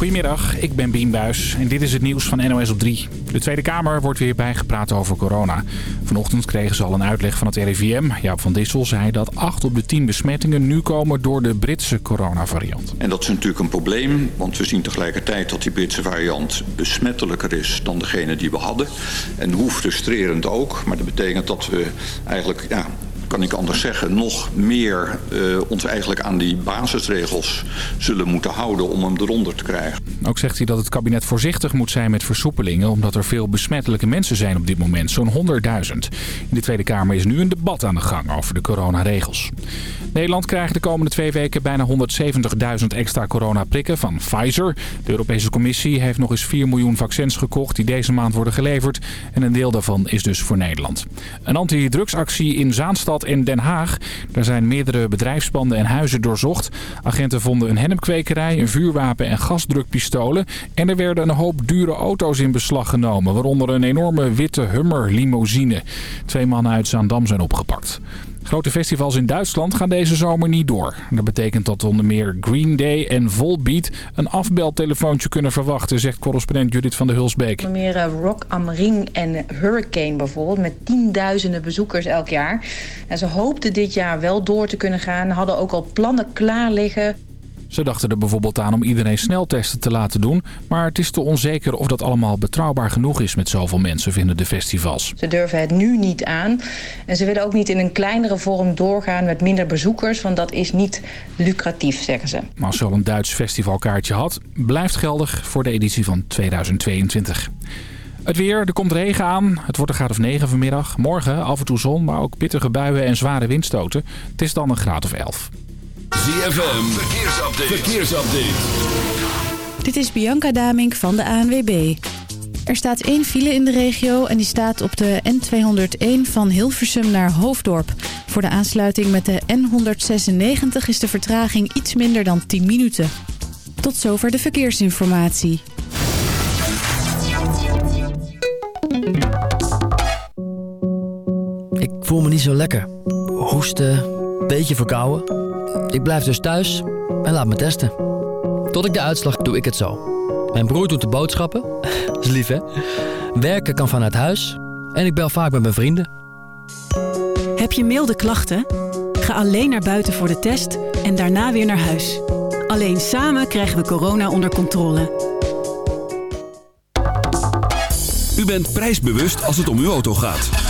Goedemiddag, ik ben Bien Buis en dit is het nieuws van NOS op 3. De Tweede Kamer wordt weer bijgepraat over corona. Vanochtend kregen ze al een uitleg van het RIVM. Jaap van Dissel zei dat 8 op de 10 besmettingen nu komen door de Britse coronavariant. En dat is natuurlijk een probleem, want we zien tegelijkertijd dat die Britse variant besmettelijker is dan degene die we hadden. En hoe frustrerend ook, maar dat betekent dat we eigenlijk... Ja, kan ik anders zeggen, nog meer uh, ons eigenlijk aan die basisregels zullen moeten houden om hem eronder te krijgen. Ook zegt hij dat het kabinet voorzichtig moet zijn met versoepelingen... omdat er veel besmettelijke mensen zijn op dit moment, zo'n 100.000. In de Tweede Kamer is nu een debat aan de gang over de coronaregels. Nederland krijgt de komende twee weken bijna 170.000 extra coronaprikken van Pfizer. De Europese Commissie heeft nog eens 4 miljoen vaccins gekocht die deze maand worden geleverd. En een deel daarvan is dus voor Nederland. Een antidrugsactie in Zaanstad en Den Haag. Daar zijn meerdere bedrijfspanden en huizen doorzocht. Agenten vonden een hennepkwekerij, een vuurwapen en gasdrukpistolen. En er werden een hoop dure auto's in beslag genomen. Waaronder een enorme witte Hummer limousine. Twee mannen uit Zaandam zijn opgepakt. Grote festivals in Duitsland gaan deze zomer niet door. Dat betekent dat onder meer Green Day en Volbeat een afbeltelefoontje kunnen verwachten, zegt correspondent Judith van der Hulsbeek. Onder meer eh, Rock am Ring en Hurricane bijvoorbeeld, met tienduizenden bezoekers elk jaar. En ze hoopten dit jaar wel door te kunnen gaan, hadden ook al plannen klaar liggen. Ze dachten er bijvoorbeeld aan om iedereen sneltesten te laten doen. Maar het is te onzeker of dat allemaal betrouwbaar genoeg is met zoveel mensen, vinden de festivals. Ze durven het nu niet aan. En ze willen ook niet in een kleinere vorm doorgaan met minder bezoekers. Want dat is niet lucratief, zeggen ze. Maar als je al een Duits festivalkaartje had, blijft geldig voor de editie van 2022. Het weer, er komt regen aan. Het wordt een graad of 9 vanmiddag. Morgen af en toe zon, maar ook pittige buien en zware windstoten. Het is dan een graad of 11. ZFM, verkeersupdate. verkeersupdate. Dit is Bianca Damink van de ANWB. Er staat één file in de regio en die staat op de N201 van Hilversum naar Hoofddorp. Voor de aansluiting met de N196 is de vertraging iets minder dan 10 minuten. Tot zover de verkeersinformatie. Ik voel me niet zo lekker. Hoesten, beetje verkouden. Ik blijf dus thuis en laat me testen. Tot ik de uitslag doe ik het zo. Mijn broer doet de boodschappen. Dat is lief, hè? Werken kan vanuit huis. En ik bel vaak met mijn vrienden. Heb je milde klachten? Ga alleen naar buiten voor de test en daarna weer naar huis. Alleen samen krijgen we corona onder controle. U bent prijsbewust als het om uw auto gaat.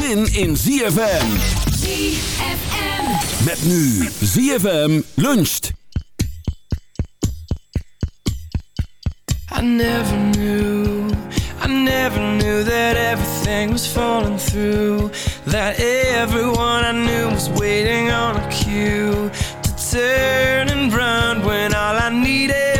zin in ZFM. ZFM. Met nu ZFM luncht. I never knew, I never knew that everything was falling through. That everyone I knew was waiting on a cue to turn and run when all I needed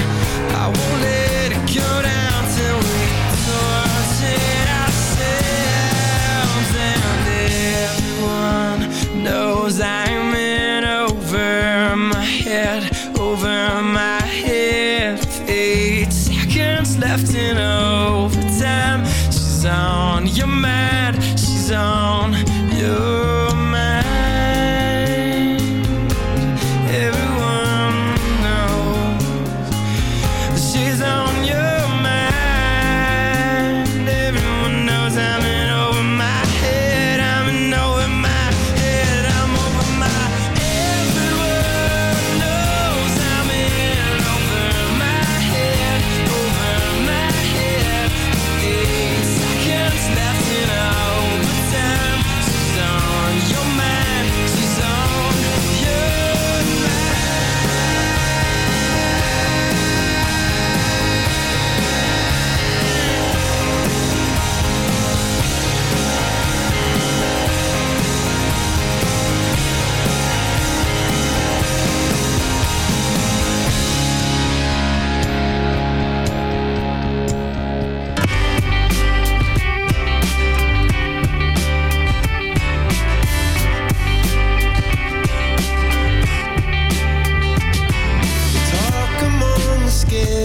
sound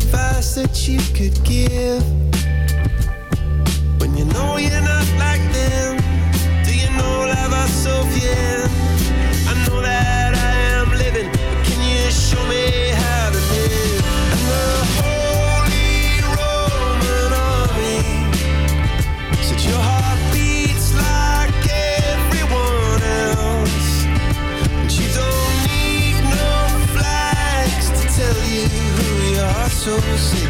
advice that you could give? so sick.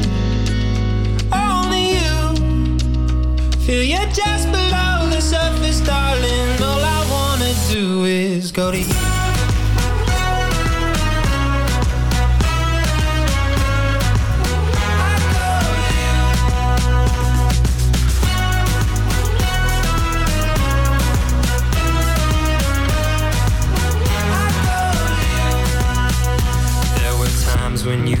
Feel you just below the surface, darling. All I wanna do is go to you. There were times when you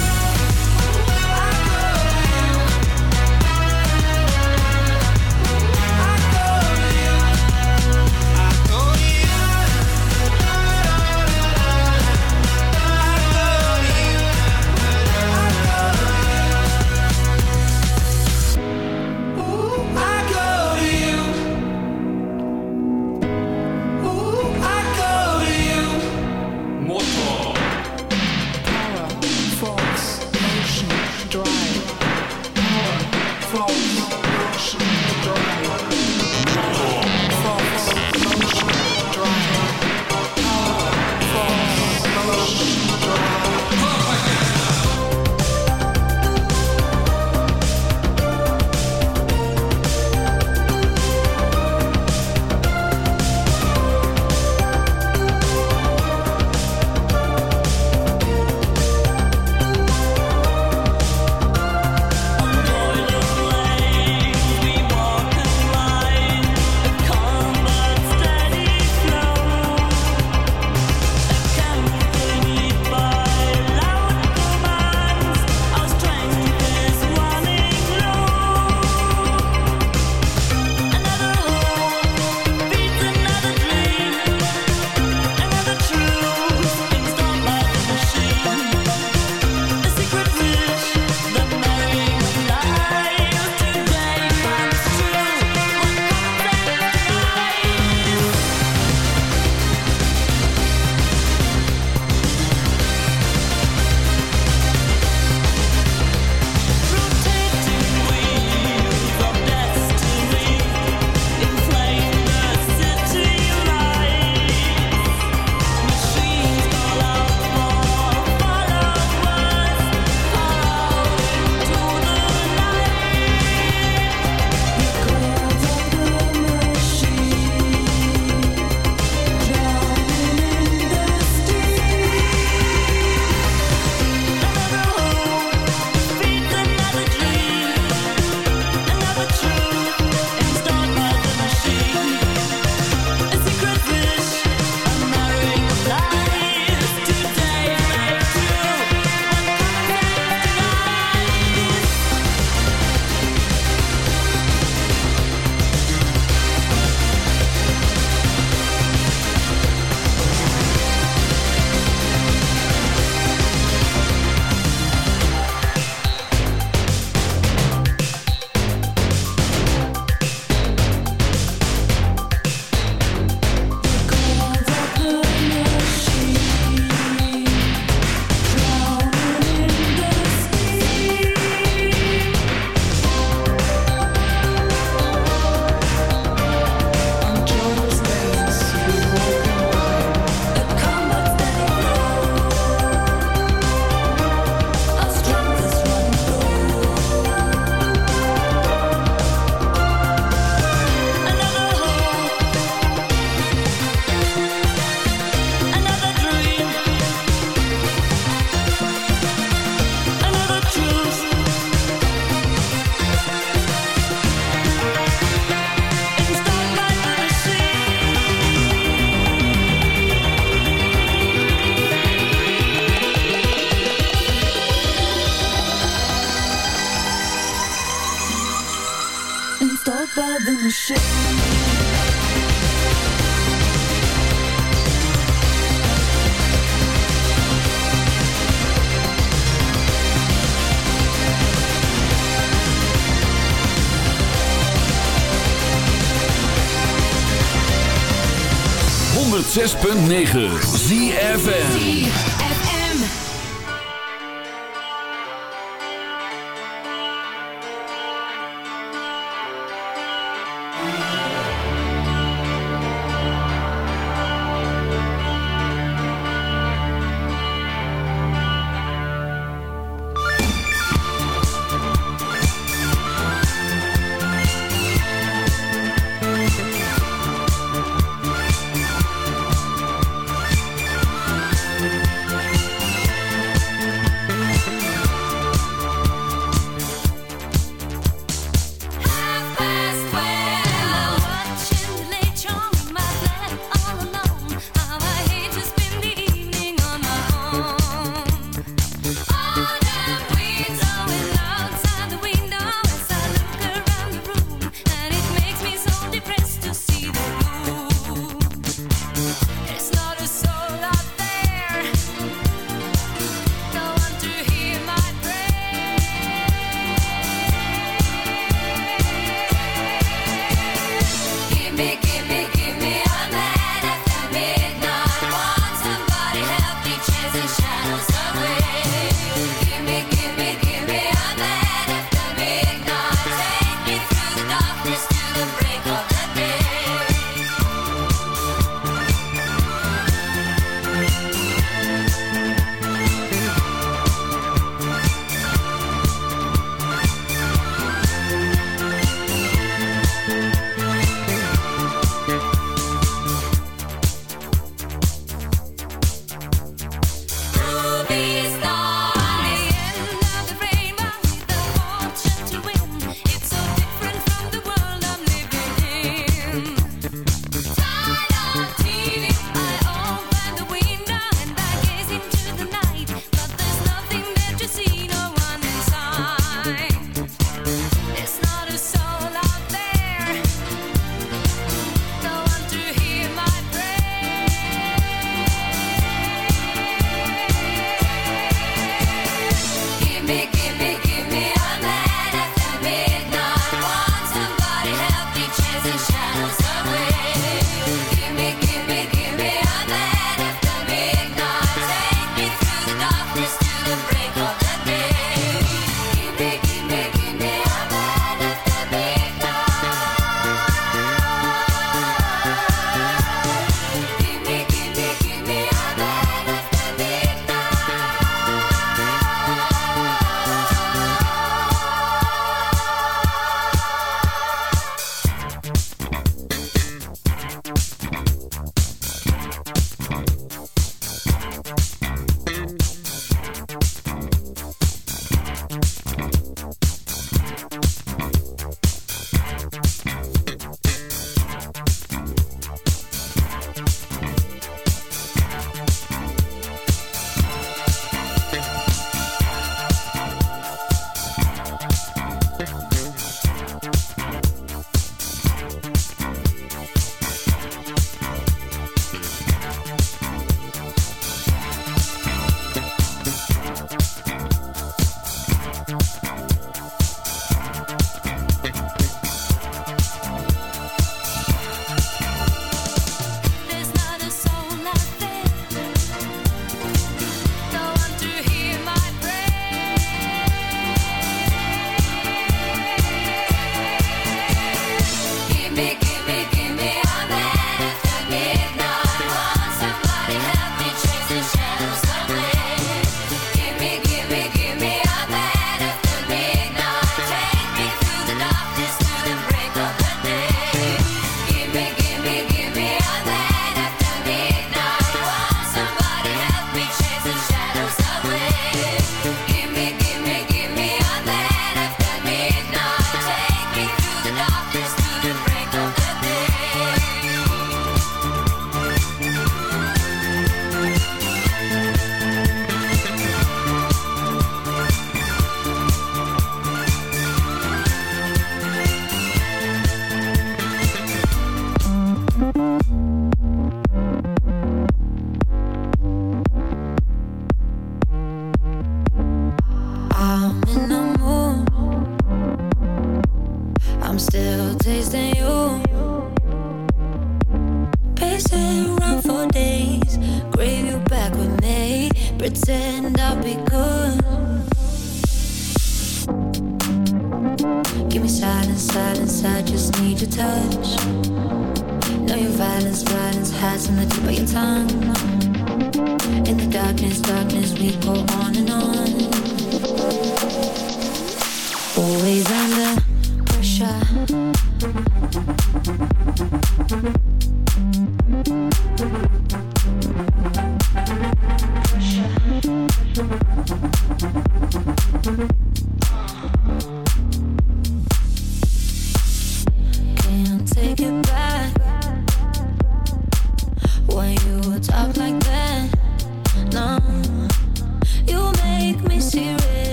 9.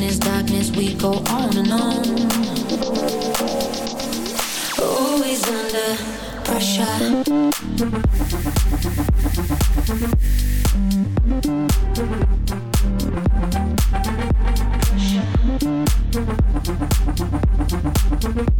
darkness, darkness, we go on and on. Always under pressure. pressure.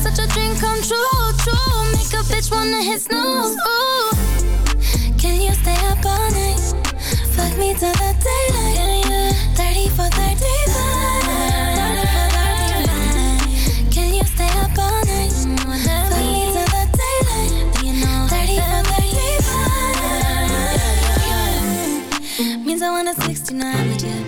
Such a dream come true, true. Make a bitch wanna hit snooze. Ooh. Can you stay up all night? Fuck me till the daylight. 30 for 35. Can you stay up all night? Fuck me till the daylight. 30 for 35. Means I want a 69 with you.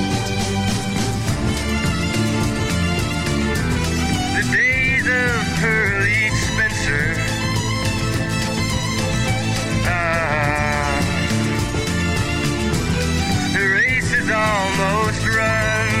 Pearly Spencer. Ah, the race is almost run.